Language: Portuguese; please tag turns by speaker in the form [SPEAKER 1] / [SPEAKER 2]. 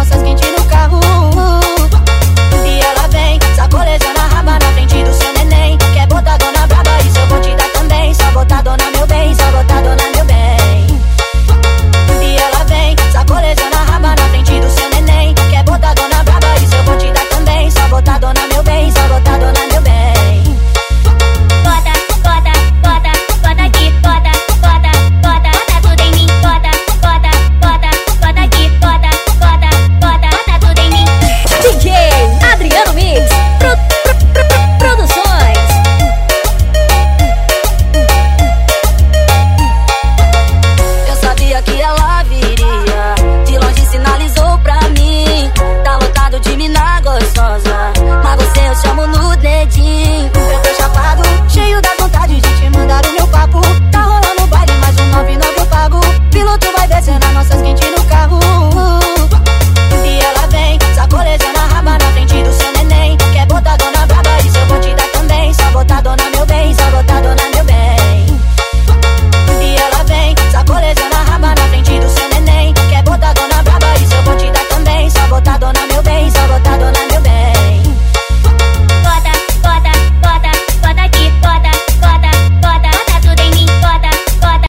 [SPEAKER 1] nossas quentes